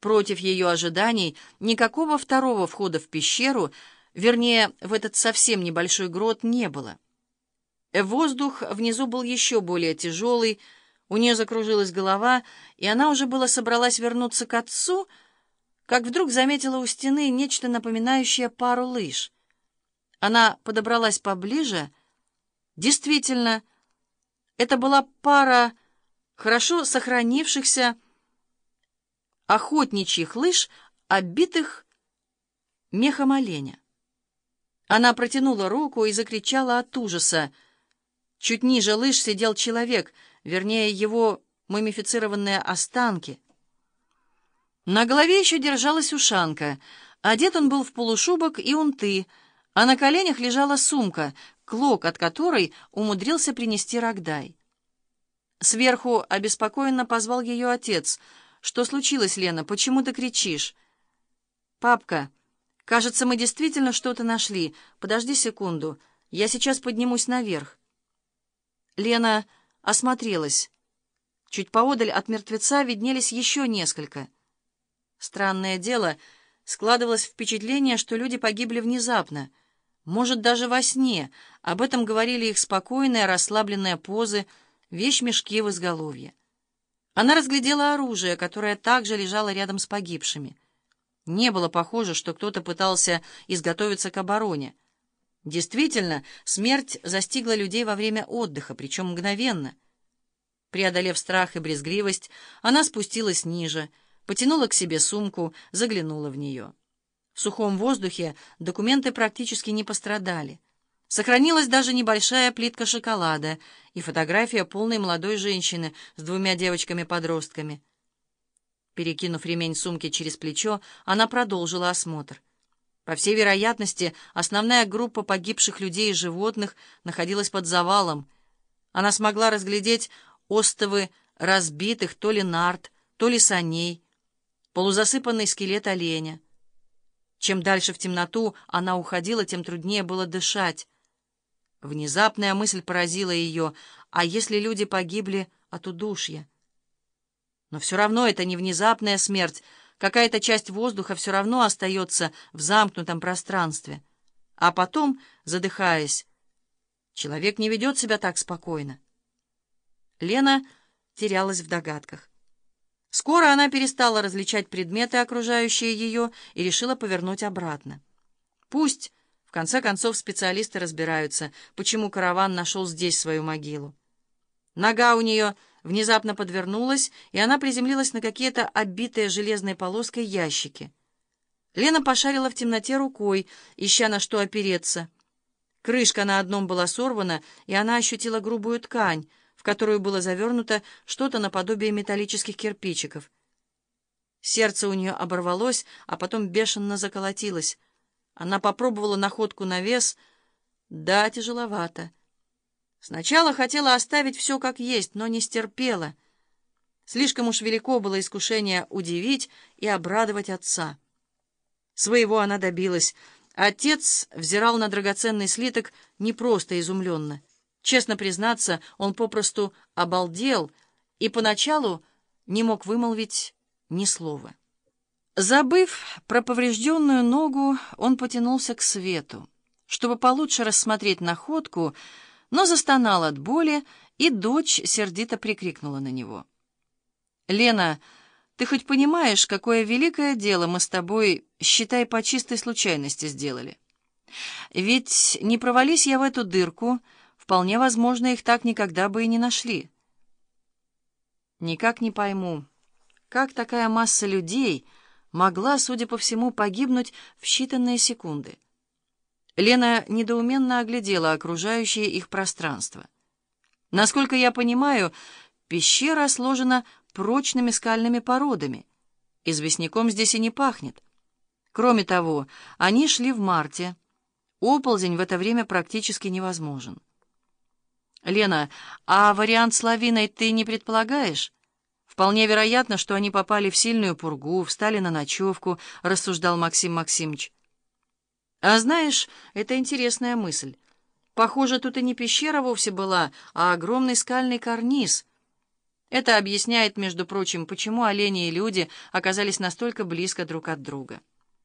Против ее ожиданий никакого второго входа в пещеру, вернее, в этот совсем небольшой грот, не было. Воздух внизу был еще более тяжелый, у нее закружилась голова, и она уже было собралась вернуться к отцу, как вдруг заметила у стены нечто напоминающее пару лыж. Она подобралась поближе. Действительно, это была пара хорошо сохранившихся охотничьих лыж, оббитых мехом оленя. Она протянула руку и закричала от ужаса. Чуть ниже лыж сидел человек, вернее, его мумифицированные останки. На голове еще держалась ушанка. Одет он был в полушубок и унты, а на коленях лежала сумка, клок от которой умудрился принести Рогдай. Сверху обеспокоенно позвал ее отец — «Что случилось, Лена? Почему ты кричишь?» «Папка, кажется, мы действительно что-то нашли. Подожди секунду. Я сейчас поднимусь наверх». Лена осмотрелась. Чуть поодаль от мертвеца виднелись еще несколько. Странное дело, складывалось впечатление, что люди погибли внезапно. Может, даже во сне. Об этом говорили их спокойные, расслабленные позы, вещь-мешки в изголовье. Она разглядела оружие, которое также лежало рядом с погибшими. Не было похоже, что кто-то пытался изготовиться к обороне. Действительно, смерть застигла людей во время отдыха, причем мгновенно. Преодолев страх и брезгливость, она спустилась ниже, потянула к себе сумку, заглянула в нее. В сухом воздухе документы практически не пострадали. Сохранилась даже небольшая плитка шоколада и фотография полной молодой женщины с двумя девочками-подростками. Перекинув ремень сумки через плечо, она продолжила осмотр. По всей вероятности, основная группа погибших людей и животных находилась под завалом. Она смогла разглядеть остовы разбитых то ли нарт, то ли саней, полузасыпанный скелет оленя. Чем дальше в темноту она уходила, тем труднее было дышать. Внезапная мысль поразила ее, а если люди погибли от удушья? Но все равно это не внезапная смерть, какая-то часть воздуха все равно остается в замкнутом пространстве. А потом, задыхаясь, человек не ведет себя так спокойно. Лена терялась в догадках. Скоро она перестала различать предметы, окружающие ее, и решила повернуть обратно. Пусть в конце концов, специалисты разбираются, почему караван нашел здесь свою могилу. Нога у нее внезапно подвернулась, и она приземлилась на какие-то оббитые железной полоской ящики. Лена пошарила в темноте рукой, ища на что опереться. Крышка на одном была сорвана, и она ощутила грубую ткань, в которую было завернуто что-то наподобие металлических кирпичиков. Сердце у нее оборвалось, а потом бешено заколотилось — она попробовала находку на вес. Да, тяжеловато. Сначала хотела оставить все как есть, но не стерпела. Слишком уж велико было искушение удивить и обрадовать отца. Своего она добилась. Отец взирал на драгоценный слиток не просто изумленно. Честно признаться, он попросту обалдел и поначалу не мог вымолвить ни слова. Забыв про поврежденную ногу, он потянулся к свету, чтобы получше рассмотреть находку, но застонал от боли, и дочь сердито прикрикнула на него. «Лена, ты хоть понимаешь, какое великое дело мы с тобой, считай, по чистой случайности сделали? Ведь не провались я в эту дырку, вполне возможно, их так никогда бы и не нашли». «Никак не пойму, как такая масса людей...» могла, судя по всему, погибнуть в считанные секунды. Лена недоуменно оглядела окружающее их пространство. Насколько я понимаю, пещера сложена прочными скальными породами. Известняком здесь и не пахнет. Кроме того, они шли в марте. Оползень в это время практически невозможен. «Лена, а вариант с лавиной ты не предполагаешь?» Вполне вероятно, что они попали в сильную пургу, встали на ночевку, рассуждал Максим Максимович. А знаешь, это интересная мысль. Похоже, тут и не пещера вовсе была, а огромный скальный карниз. Это объясняет, между прочим, почему олени и люди оказались настолько близко друг от друга.